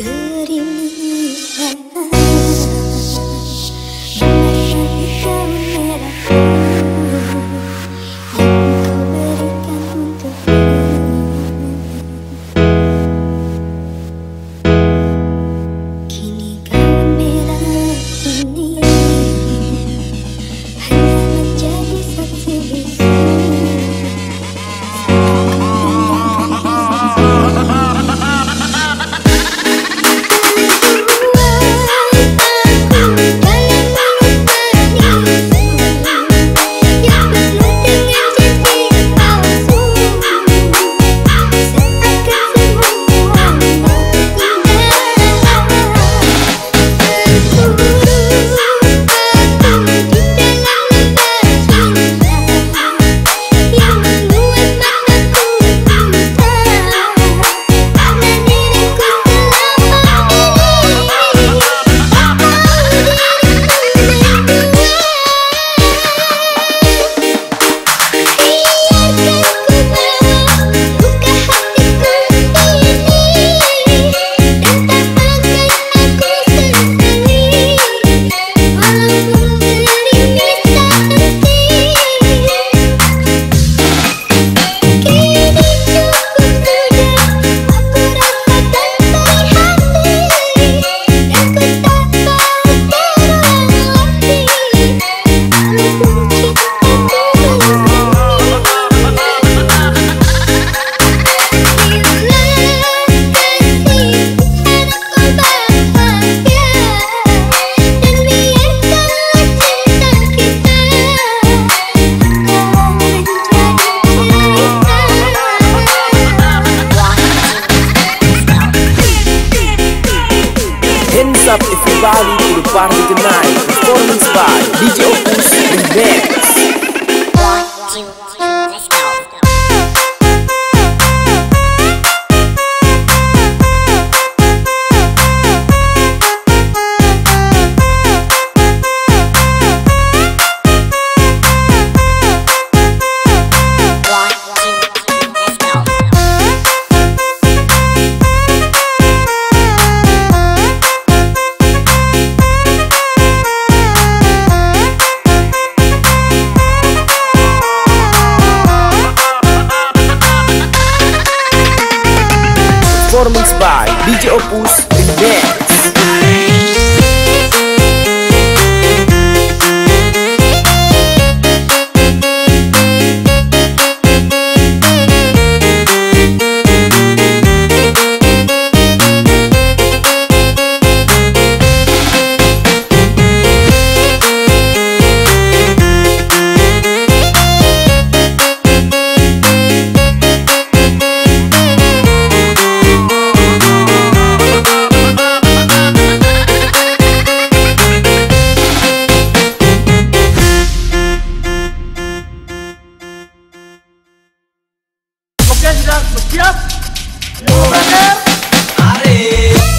Kini Yes. Yes. Over here. Are.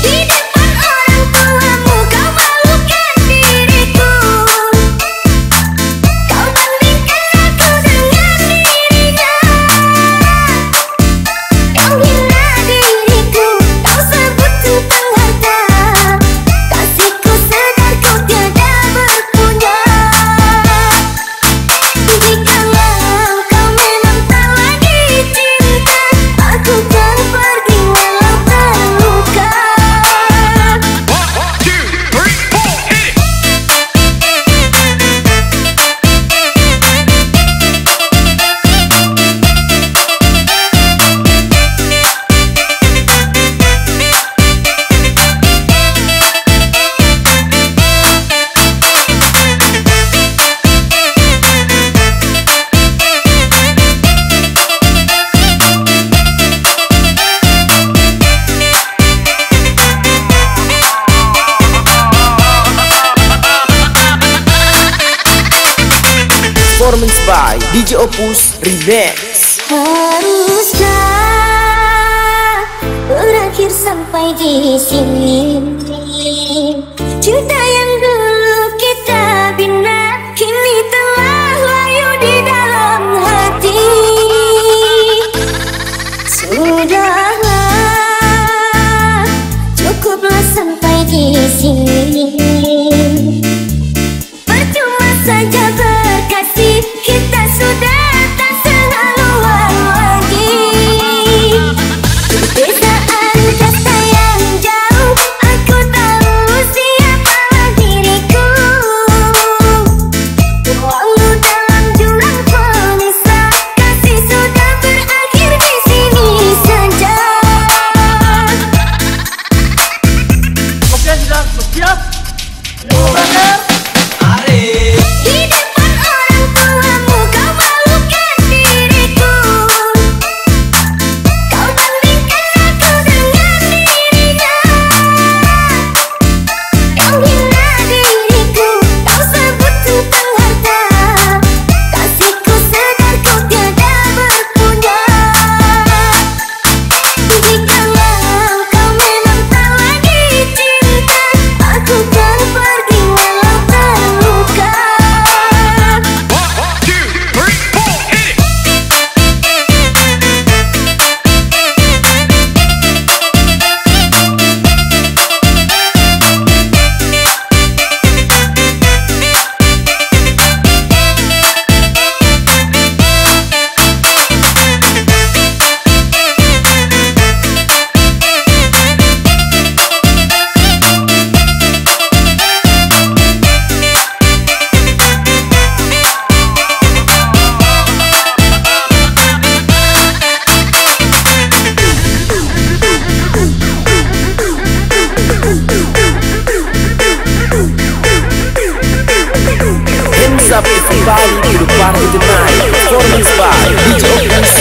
Opus Remix. Haruskah berakhir sampai di sini. Cinta Hands up if you party to the party tonight. Performance by DJ Opus.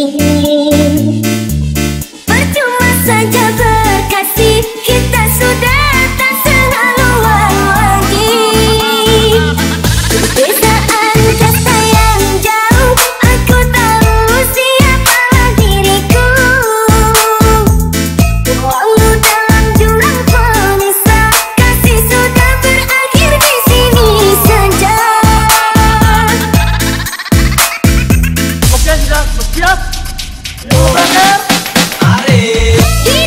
Matías, Matías, Matías, Matías,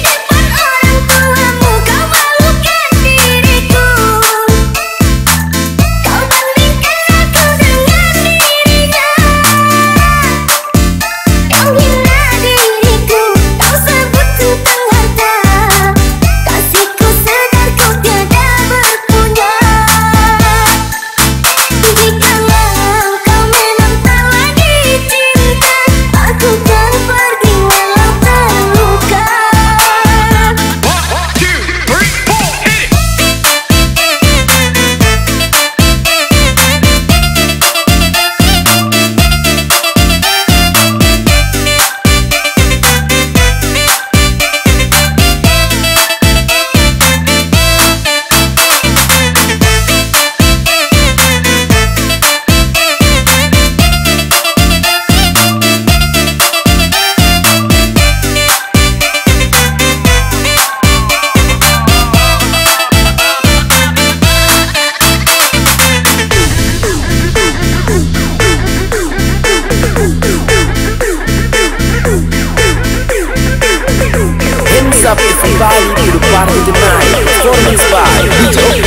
Hard Don't performance by.